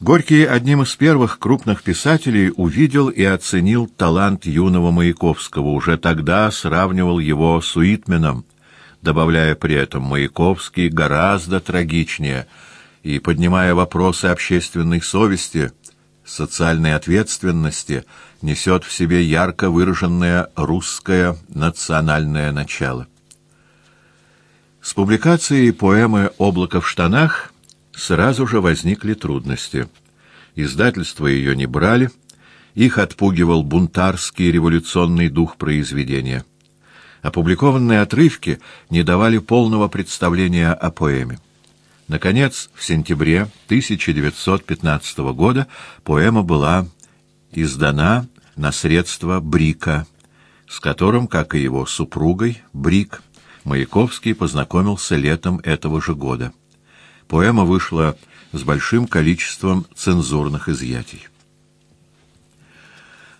Горький одним из первых крупных писателей увидел и оценил талант юного Маяковского, уже тогда сравнивал его с Уитменом, добавляя при этом Маяковский гораздо трагичнее и поднимая вопросы общественной совести, социальной ответственности, несет в себе ярко выраженное русское национальное начало. С публикацией поэмы «Облако в штанах» сразу же возникли трудности. Издательства ее не брали, их отпугивал бунтарский революционный дух произведения. Опубликованные отрывки не давали полного представления о поэме. Наконец, в сентябре 1915 года поэма была издана на средства Брика, с которым, как и его супругой, Брик, Маяковский познакомился летом этого же года. Поэма вышла с большим количеством цензурных изъятий.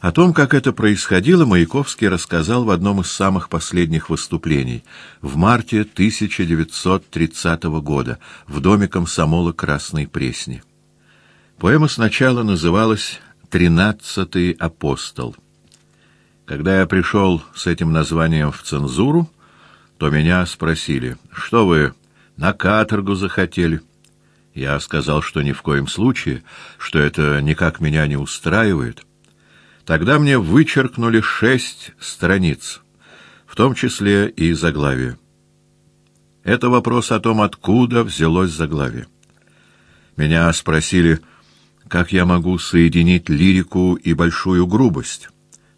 О том, как это происходило, Маяковский рассказал в одном из самых последних выступлений в марте 1930 года в доме комсомола Красной Пресни. Поэма сначала называлась «Тринадцатый апостол». Когда я пришел с этим названием в цензуру, то меня спросили, что вы на каторгу захотели. Я сказал, что ни в коем случае, что это никак меня не устраивает. Тогда мне вычеркнули шесть страниц, в том числе и заглавие. Это вопрос о том, откуда взялось заглавие. Меня спросили, как я могу соединить лирику и большую грубость.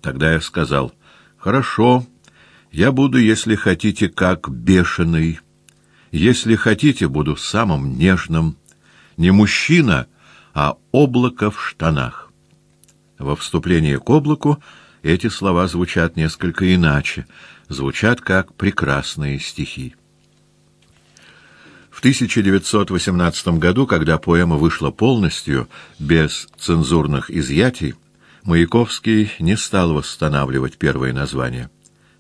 Тогда я сказал, «Хорошо, я буду, если хотите, как бешеный». Если хотите, буду самым нежным. Не мужчина, а облако в штанах. Во вступлении к облаку эти слова звучат несколько иначе, звучат как прекрасные стихи. В 1918 году, когда поэма вышла полностью, без цензурных изъятий, Маяковский не стал восстанавливать первое название.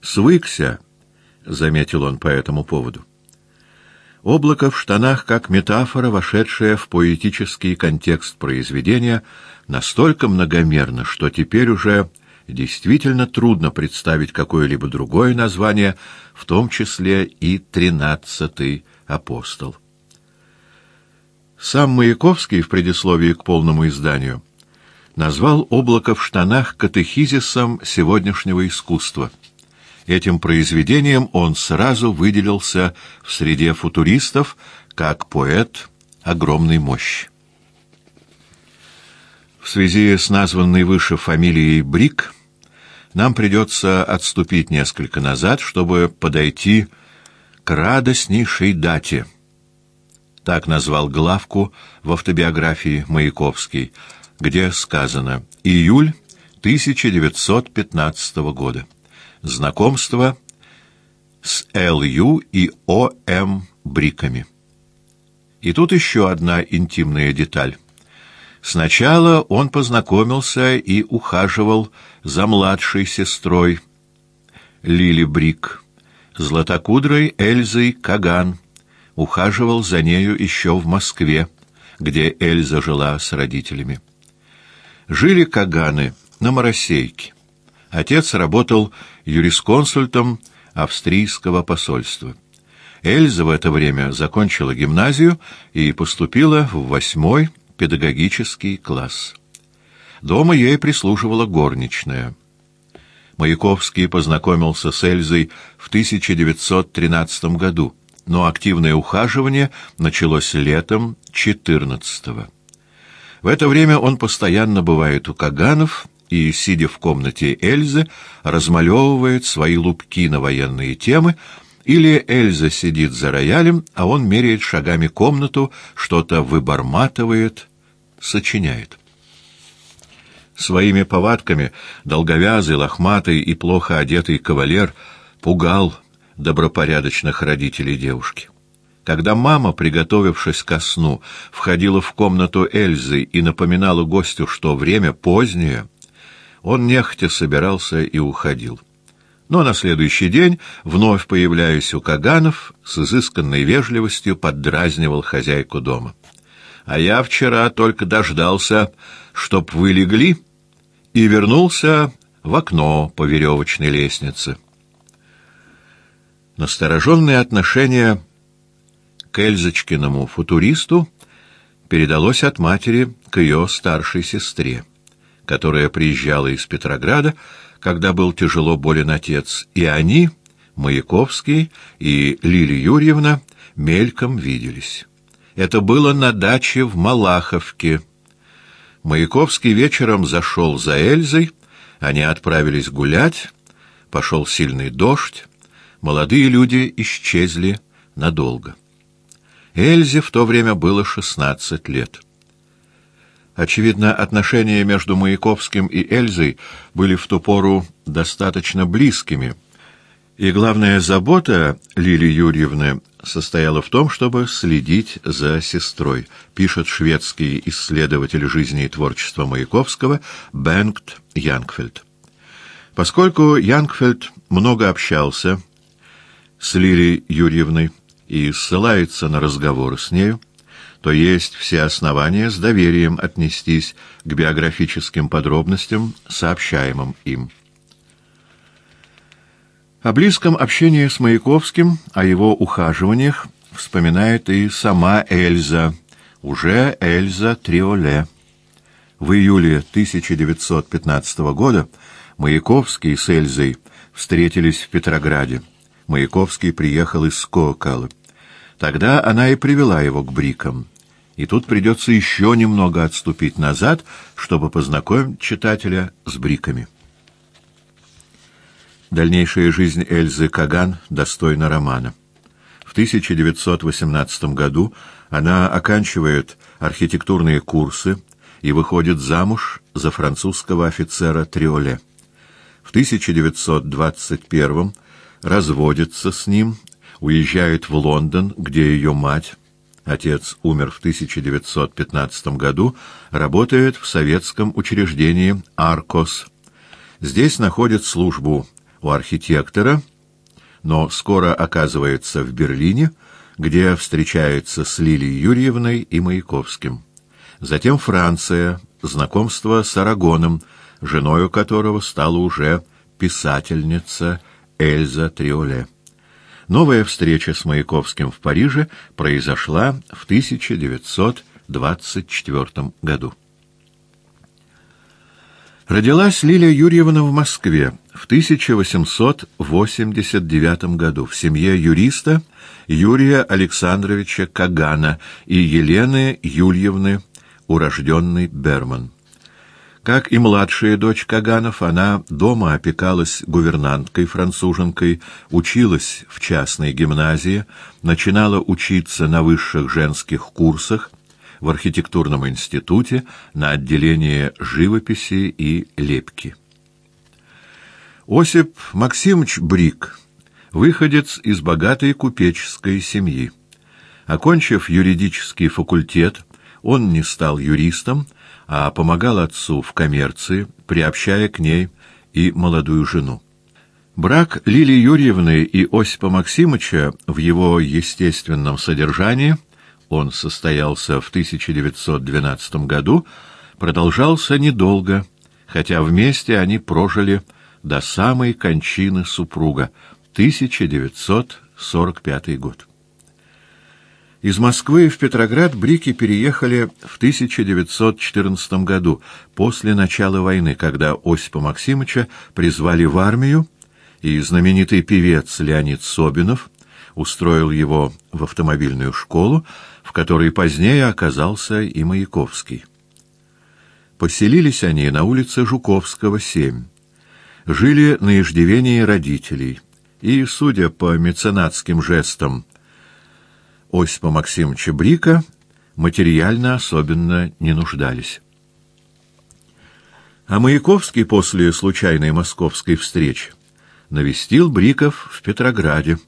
«Свыкся», — заметил он по этому поводу. Облако в штанах как метафора, вошедшая в поэтический контекст произведения, настолько многомерно, что теперь уже действительно трудно представить какое-либо другое название, в том числе и «тринадцатый апостол». Сам Маяковский в предисловии к полному изданию назвал «Облако в штанах» катехизисом сегодняшнего искусства — Этим произведением он сразу выделился в среде футуристов как поэт огромной мощи. В связи с названной выше фамилией Брик нам придется отступить несколько назад, чтобы подойти к радостнейшей дате. Так назвал главку в автобиографии Маяковский, где сказано «Июль 1915 года». Знакомство с Л.Ю. и О.М. Бриками. И тут еще одна интимная деталь. Сначала он познакомился и ухаживал за младшей сестрой Лили Брик, златокудрой Эльзой Каган, ухаживал за нею еще в Москве, где Эльза жила с родителями. Жили Каганы на Моросейке. Отец работал юрисконсультом австрийского посольства. Эльза в это время закончила гимназию и поступила в восьмой педагогический класс. Дома ей прислуживала горничная. Маяковский познакомился с Эльзой в 1913 году, но активное ухаживание началось летом 14 -го. В это время он постоянно бывает у Каганов и, сидя в комнате Эльзы, размалевывает свои лупки на военные темы, или Эльза сидит за роялем, а он меряет шагами комнату, что-то выборматывает, сочиняет. Своими повадками долговязый, лохматый и плохо одетый кавалер пугал добропорядочных родителей девушки. Когда мама, приготовившись ко сну, входила в комнату Эльзы и напоминала гостю, что время позднее — он нехотя собирался и уходил. Но на следующий день, вновь появляясь у Каганов, с изысканной вежливостью поддразнивал хозяйку дома. а я вчера только дождался, чтоб вы легли, и вернулся в окно по веревочной лестнице. Настороженное отношение к Эльзочкиному футуристу передалось от матери к ее старшей сестре, которая приезжала из Петрограда, когда был тяжело болен отец, и они, Маяковский и Лилия Юрьевна, мельком виделись. Это было на даче в Малаховке. Маяковский вечером зашел за Эльзой, они отправились гулять, пошел сильный дождь, молодые люди исчезли надолго. Эльзе в то время было шестнадцать лет. Очевидно, отношения между Маяковским и Эльзой были в ту пору достаточно близкими, и главная забота Лилии Юрьевны состояла в том, чтобы следить за сестрой, пишет шведский исследователь жизни и творчества Маяковского Бенгт Янгфельд. Поскольку Янгфельд много общался с Лилией Юрьевной и ссылается на разговоры с нею, то есть все основания с доверием отнестись к биографическим подробностям, сообщаемым им. О близком общении с Маяковским, о его ухаживаниях вспоминает и сама Эльза, уже Эльза Триоле. В июле 1915 года Маяковский с Эльзой встретились в Петрограде. Маяковский приехал из Скокала. Тогда она и привела его к брикам. И тут придется еще немного отступить назад, чтобы познакомить читателя с бриками. Дальнейшая жизнь Эльзы Каган достойна романа. В 1918 году она оканчивает архитектурные курсы и выходит замуж за французского офицера Триоле. В 1921 разводится с ним, уезжает в Лондон, где ее мать, отец умер в 1915 году, работает в советском учреждении «Аркос». Здесь находит службу у архитектора, но скоро оказывается в Берлине, где встречается с Лилией Юрьевной и Маяковским. Затем Франция, знакомство с Арагоном, женою которого стала уже писательница Эльза Триоле. Новая встреча с Маяковским в Париже произошла в 1924 году. Родилась Лилия Юрьевна в Москве в 1889 году в семье юриста Юрия Александровича Кагана и Елены Юльевны, урожденной Берман. Как и младшая дочь Каганов, она дома опекалась гувернанткой-француженкой, училась в частной гимназии, начинала учиться на высших женских курсах, в архитектурном институте на отделении живописи и лепки. Осип Максимович Брик, выходец из богатой купеческой семьи. Окончив юридический факультет, он не стал юристом, а помогал отцу в коммерции, приобщая к ней и молодую жену. Брак Лилии Юрьевны и Осипа Максимовича в его естественном содержании он состоялся в 1912 году, продолжался недолго, хотя вместе они прожили до самой кончины супруга, 1945 год. Из Москвы в Петроград Брики переехали в 1914 году, после начала войны, когда Осипа Максимовича призвали в армию, и знаменитый певец Леонид Собинов устроил его в автомобильную школу, в которой позднее оказался и Маяковский. Поселились они на улице Жуковского, 7. Жили на иждивении родителей, и, судя по меценатским жестам Осипа Максимовича Брика, материально особенно не нуждались. А Маяковский после случайной московской встречи навестил Бриков в Петрограде,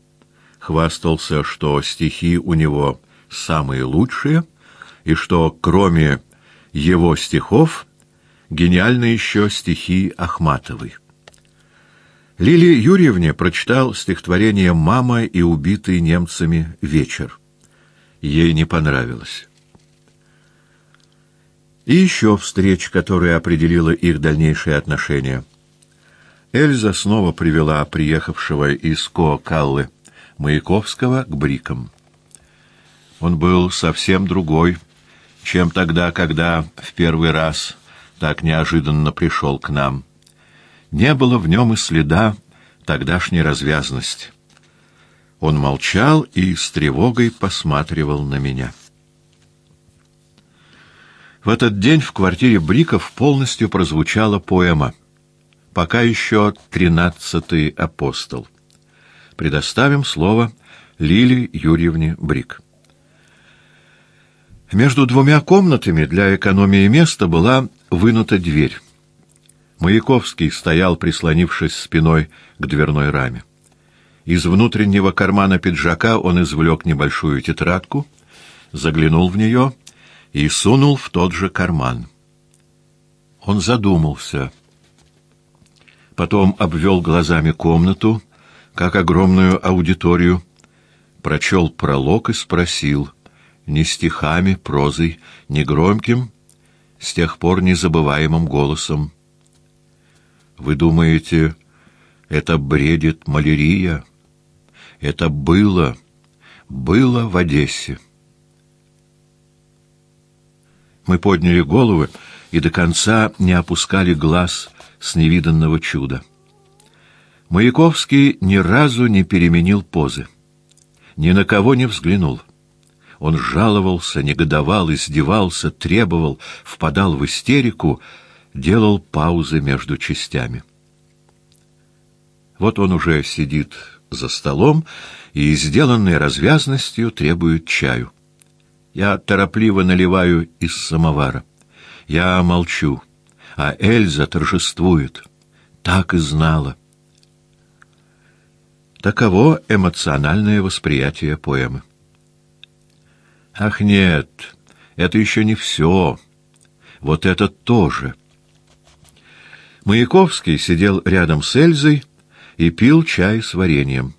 хвастался, что стихи у него самые лучшие, и что, кроме его стихов, гениальны еще стихи Ахматовой. Лилии Юрьевне прочитал стихотворение «Мама и убитый немцами вечер». Ей не понравилось. И еще встреч, которая определила их дальнейшие отношения. Эльза снова привела приехавшего из Коокаллы Маяковского к Брикам. Он был совсем другой, чем тогда, когда в первый раз так неожиданно пришел к нам. Не было в нем и следа тогдашней развязности. Он молчал и с тревогой посматривал на меня. В этот день в квартире Бриков полностью прозвучала поэма «Пока еще тринадцатый апостол». Предоставим слово Лиле Юрьевне Брик. Между двумя комнатами для экономии места была вынута дверь. Маяковский стоял, прислонившись спиной к дверной раме. Из внутреннего кармана пиджака он извлек небольшую тетрадку, заглянул в нее и сунул в тот же карман. Он задумался. Потом обвел глазами комнату, как огромную аудиторию, прочел пролог и спросил, не стихами, прозой, не громким, с тех пор незабываемым голосом. «Вы думаете, это бредит малярия?» Это было, было в Одессе. Мы подняли головы и до конца не опускали глаз с невиданного чуда. Маяковский ни разу не переменил позы, ни на кого не взглянул. Он жаловался, негодовал, издевался, требовал, впадал в истерику, делал паузы между частями. Вот он уже сидит за столом и, сделанной развязностью, требует чаю. Я торопливо наливаю из самовара. Я молчу, а Эльза торжествует. Так и знала. Таково эмоциональное восприятие поэмы. Ах нет, это еще не все. Вот это тоже. Маяковский сидел рядом с Эльзой и пил чай с вареньем.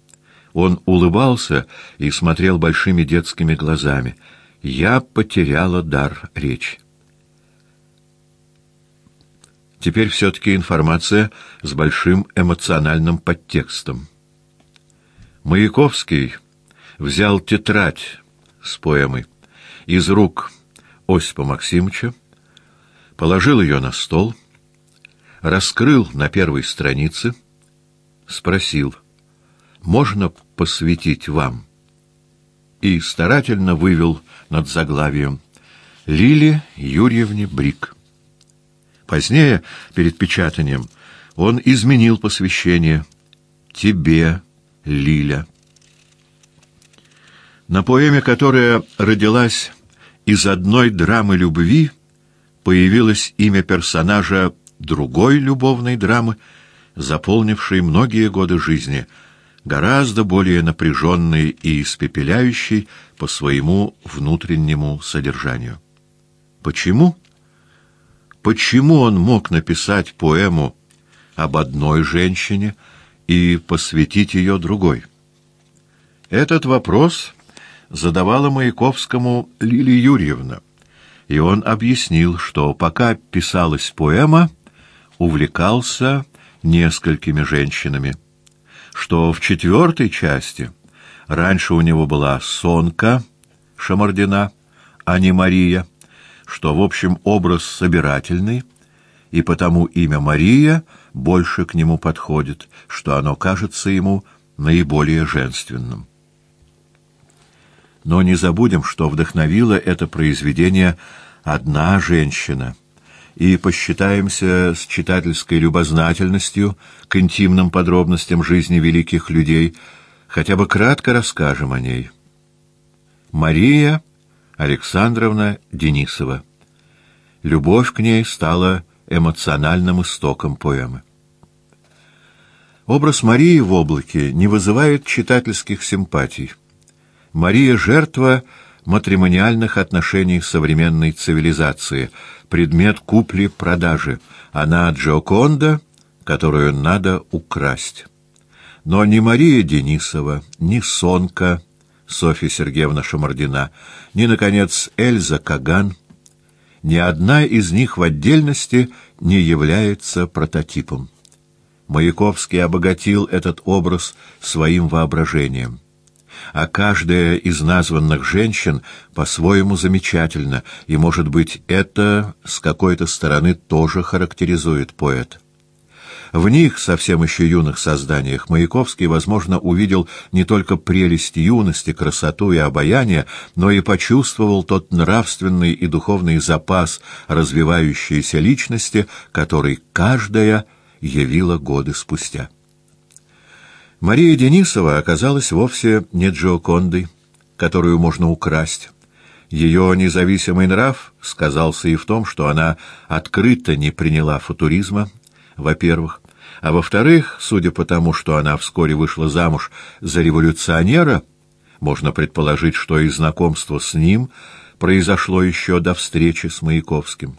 Он улыбался и смотрел большими детскими глазами. Я потеряла дар речи. Теперь все-таки информация с большим эмоциональным подтекстом. Маяковский взял тетрадь с поэмой из рук Осипа Максимовича, положил ее на стол, раскрыл на первой странице — спросил, «Можно посвятить вам?» И старательно вывел над заглавием «Лиле Юрьевне Брик». Позднее, перед печатанием, он изменил посвящение «Тебе, Лиля». На поэме, которая родилась из одной драмы любви, появилось имя персонажа другой любовной драмы — заполнивший многие годы жизни, гораздо более напряженный и испепеляющий по своему внутреннему содержанию. Почему? Почему он мог написать поэму об одной женщине и посвятить ее другой? Этот вопрос задавала Маяковскому Лилия Юрьевна, и он объяснил, что пока писалась поэма, увлекался несколькими женщинами, что в четвертой части раньше у него была Сонка Шамардина, а не Мария, что, в общем, образ собирательный, и потому имя Мария больше к нему подходит, что оно кажется ему наиболее женственным. Но не забудем, что вдохновила это произведение одна женщина — и посчитаемся с читательской любознательностью к интимным подробностям жизни великих людей, хотя бы кратко расскажем о ней. Мария Александровна Денисова. Любовь к ней стала эмоциональным истоком поэмы. Образ Марии в облаке не вызывает читательских симпатий. Мария — жертва матримониальных отношений современной цивилизации — предмет купли-продажи. Она Джоконда, которую надо украсть. Но ни Мария Денисова, ни Сонка, Софья Сергеевна Шамардина, ни, наконец, Эльза Каган ни одна из них в отдельности не является прототипом. Маяковский обогатил этот образ своим воображением. А каждая из названных женщин по-своему замечательна, и, может быть, это с какой-то стороны тоже характеризует поэта. В них, совсем еще юных созданиях, Маяковский, возможно, увидел не только прелесть юности, красоту и обаяние, но и почувствовал тот нравственный и духовный запас развивающейся личности, который каждая явила годы спустя. Мария Денисова оказалась вовсе не Джокондой, которую можно украсть. Ее независимый нрав сказался и в том, что она открыто не приняла футуризма, во-первых, а во-вторых, судя по тому, что она вскоре вышла замуж за революционера, можно предположить, что и знакомство с ним произошло еще до встречи с Маяковским.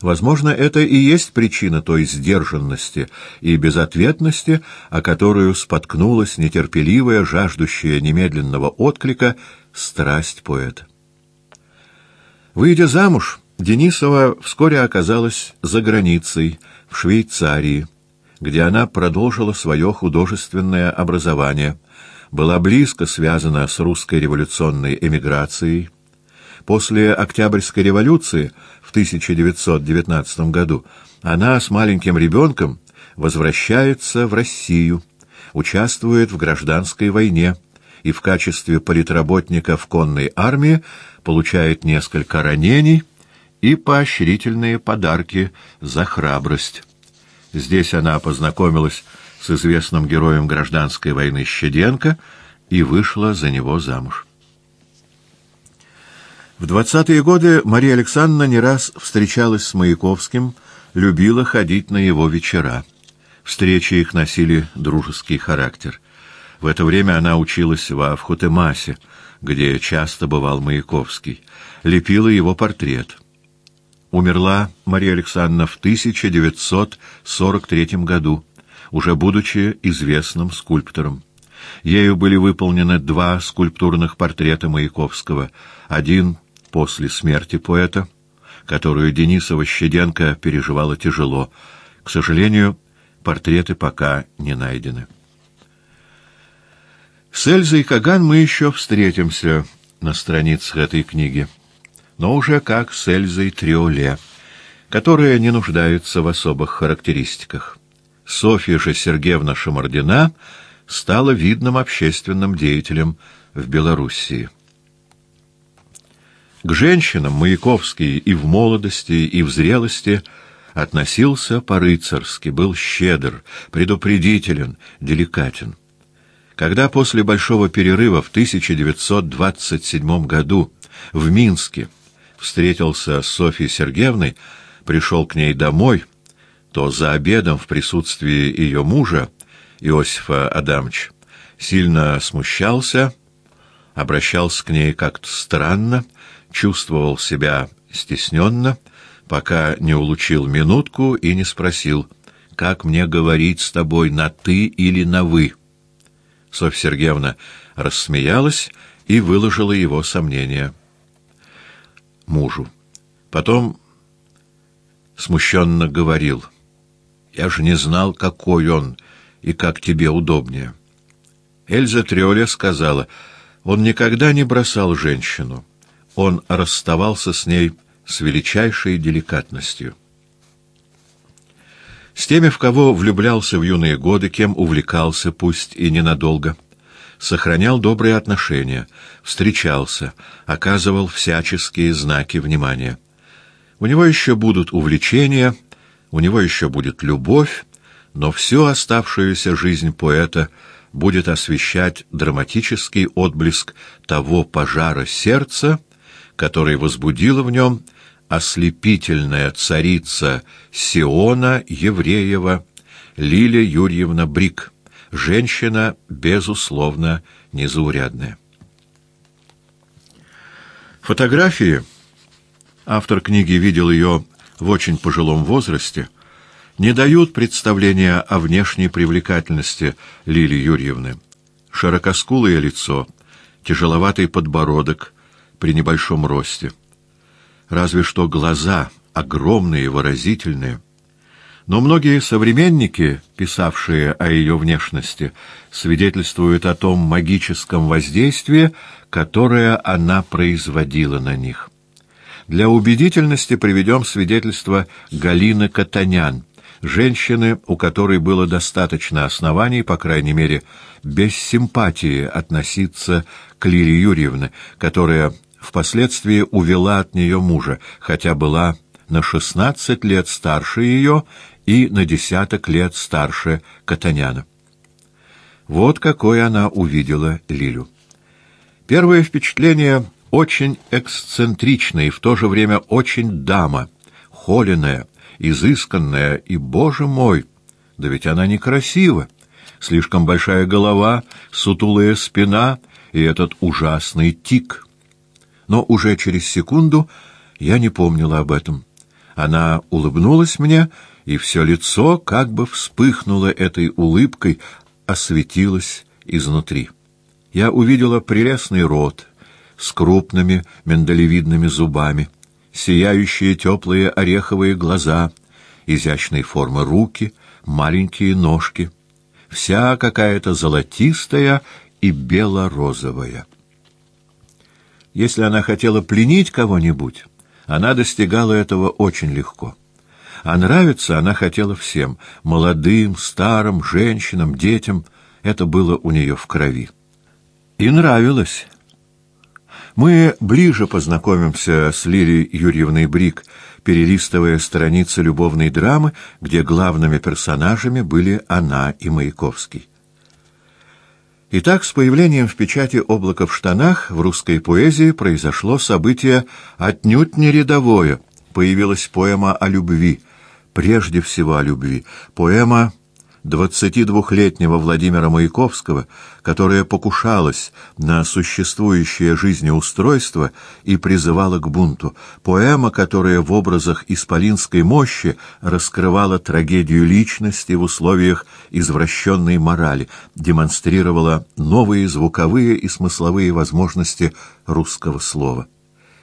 Возможно, это и есть причина той сдержанности и безответности, о которую споткнулась нетерпеливая, жаждущая немедленного отклика страсть поэта. Выйдя замуж, Денисова вскоре оказалась за границей, в Швейцарии, где она продолжила свое художественное образование, была близко связана с русской революционной эмиграцией. После Октябрьской революции в 1919 году она с маленьким ребенком возвращается в Россию, участвует в гражданской войне и в качестве политработника в конной армии получает несколько ранений, и поощрительные подарки за храбрость. Здесь она познакомилась с известным героем гражданской войны Щеденко и вышла за него замуж. В двадцатые годы Мария Александровна не раз встречалась с Маяковским, любила ходить на его вечера. Встречи их носили дружеский характер. В это время она училась во Вхотемасе, где часто бывал Маяковский, лепила его портрет — Умерла Мария Александровна в 1943 году, уже будучи известным скульптором. Ею были выполнены два скульптурных портрета Маяковского, один после смерти поэта, которую Денисова-Щеденко переживала тяжело. К сожалению, портреты пока не найдены. С Эльзой Каган мы еще встретимся на страницах этой книги но уже как с Эльзой Триоле, которая не нуждается в особых характеристиках. Софья же Сергеевна Шамардина стала видным общественным деятелем в Белоруссии. К женщинам Маяковский и в молодости, и в зрелости относился по-рыцарски, был щедр, предупредителен, деликатен. Когда после большого перерыва в 1927 году в Минске встретился с Софьей Сергеевной, пришел к ней домой, то за обедом в присутствии ее мужа, Иосифа Адамовича, сильно смущался, обращался к ней как-то странно, чувствовал себя стесненно, пока не улучил минутку и не спросил, «Как мне говорить с тобой, на «ты» или на «вы»?» Софья Сергеевна рассмеялась и выложила его сомнения мужу. Потом смущенно говорил. «Я же не знал, какой он и как тебе удобнее». Эльза Триоле сказала, он никогда не бросал женщину. Он расставался с ней с величайшей деликатностью. С теми, в кого влюблялся в юные годы, кем увлекался, пусть и ненадолго — сохранял добрые отношения, встречался, оказывал всяческие знаки внимания. У него еще будут увлечения, у него еще будет любовь, но всю оставшуюся жизнь поэта будет освещать драматический отблеск того пожара сердца, который возбудила в нем ослепительная царица Сиона Евреева Лилия Юрьевна Брик женщина, безусловно, незаурядная. Фотографии, автор книги видел ее в очень пожилом возрасте, не дают представления о внешней привлекательности Лилии Юрьевны. Широкоскулое лицо, тяжеловатый подбородок при небольшом росте. разве что глаза огромные, выразительные. Но многие современники, писавшие о ее внешности, свидетельствуют о том магическом воздействии, которое она производила на них. Для убедительности приведем свидетельство Галины Катанян, женщины, у которой было достаточно оснований, по крайней мере, без симпатии относиться к Лилии Юрьевне, которая впоследствии увела от нее мужа, хотя была на шестнадцать лет старше ее и на десяток лет старше Катаняна. Вот какой она увидела Лилю. Первое впечатление очень эксцентричное и в то же время очень дама, холеная, изысканная и, боже мой, да ведь она некрасива. Слишком большая голова, сутулая спина и этот ужасный тик. Но уже через секунду я не помнила об этом. Она улыбнулась мне, и все лицо как бы вспыхнуло этой улыбкой, осветилось изнутри. Я увидела прелестный рот с крупными миндалевидными зубами, сияющие теплые ореховые глаза, изящной формы руки, маленькие ножки, вся какая-то золотистая и бело-розовая. Если она хотела пленить кого-нибудь, она достигала этого очень легко. А нравиться она хотела всем — молодым, старым, женщинам, детям. Это было у нее в крови. И нравилось. Мы ближе познакомимся с Лилией Юрьевной Брик, перелистывая страницы любовной драмы, где главными персонажами были она и Маяковский. Итак, с появлением в печати «Облако в штанах» в русской поэзии произошло событие отнюдь не рядовое. Появилась поэма о любви, прежде всего о любви, поэма 22-летнего Владимира Маяковского, которая покушалась на существующее жизнеустройство и призывала к бунту, поэма, которая в образах исполинской мощи раскрывала трагедию личности в условиях извращенной морали, демонстрировала новые звуковые и смысловые возможности русского слова.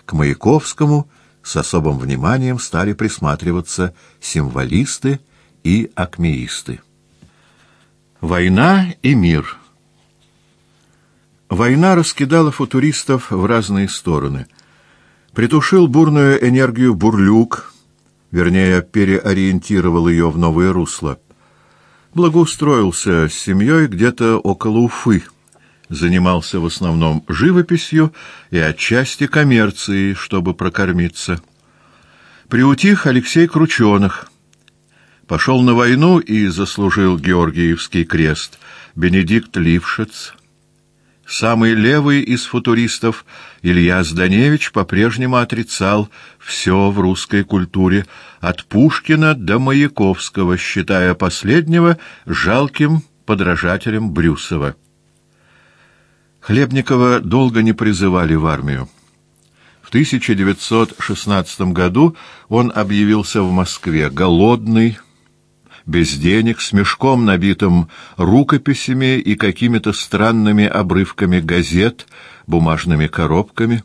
К Маяковскому с особым вниманием стали присматриваться символисты и акмеисты. Война и мир Война раскидала футуристов в разные стороны. Притушил бурную энергию бурлюк, вернее, переориентировал ее в новое русло. Благоустроился с семьей где-то около Уфы. Занимался в основном живописью и отчасти коммерцией, чтобы прокормиться. Приутих Алексей Крученых — Пошел на войну и заслужил Георгиевский крест Бенедикт Лившиц. Самый левый из футуристов Илья Зданевич по-прежнему отрицал все в русской культуре, от Пушкина до Маяковского, считая последнего жалким подражателем Брюсова. Хлебникова долго не призывали в армию. В 1916 году он объявился в Москве голодный, без денег, с мешком, набитым рукописями и какими-то странными обрывками газет, бумажными коробками.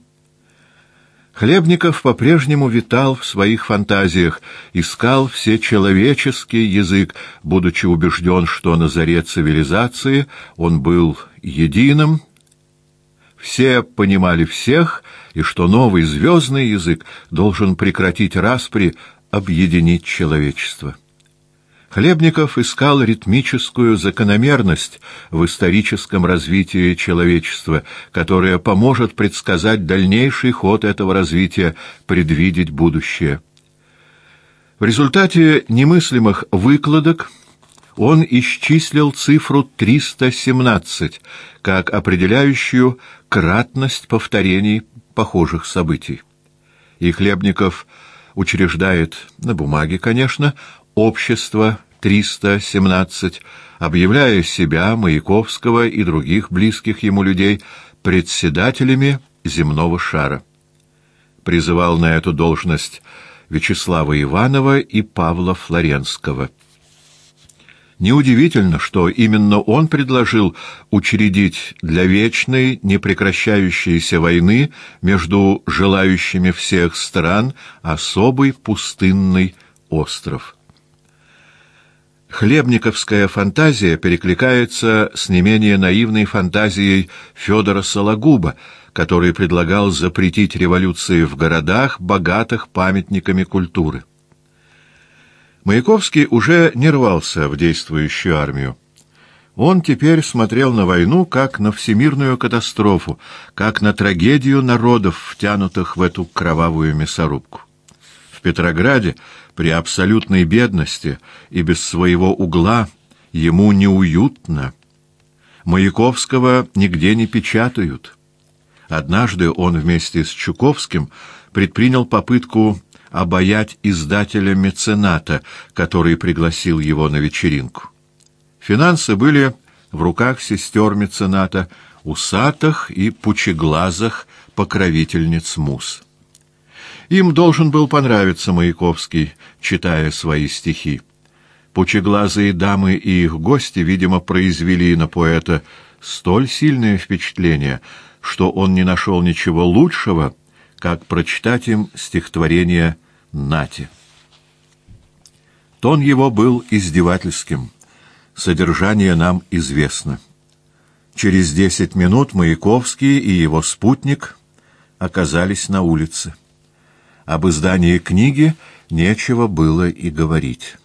Хлебников по-прежнему витал в своих фантазиях, искал всечеловеческий язык, будучи убежден, что на заре цивилизации он был единым, все понимали всех, и что новый звездный язык должен прекратить распри, объединить человечество. Хлебников искал ритмическую закономерность в историческом развитии человечества, которая поможет предсказать дальнейший ход этого развития, предвидеть будущее. В результате немыслимых выкладок он исчислил цифру 317 как определяющую кратность повторений похожих событий. И Хлебников учреждает, на бумаге, конечно, общество 317, объявляя себя, Маяковского и других близких ему людей председателями земного шара. Призывал на эту должность Вячеслава Иванова и Павла Флоренского. Неудивительно, что именно он предложил учредить для вечной, непрекращающейся войны между желающими всех стран особый пустынный остров. Хлебниковская фантазия перекликается с не менее наивной фантазией Федора Сологуба, который предлагал запретить революции в городах, богатых памятниками культуры. Маяковский уже не рвался в действующую армию. Он теперь смотрел на войну как на всемирную катастрофу, как на трагедию народов, втянутых в эту кровавую мясорубку. В Петрограде при абсолютной бедности и без своего угла ему неуютно. Маяковского нигде не печатают. Однажды он вместе с Чуковским предпринял попытку обаять издателя-мецената, который пригласил его на вечеринку. Финансы были в руках сестер мецената, усатых и пучеглазых покровительниц мус. Им должен был понравиться Маяковский, читая свои стихи. Пучеглазые дамы и их гости, видимо, произвели на поэта столь сильное впечатление, что он не нашел ничего лучшего, как прочитать им стихотворение Нати. Тон его был издевательским. Содержание нам известно. Через десять минут Маяковский и его спутник оказались на улице. Об издании книги нечего было и говорить.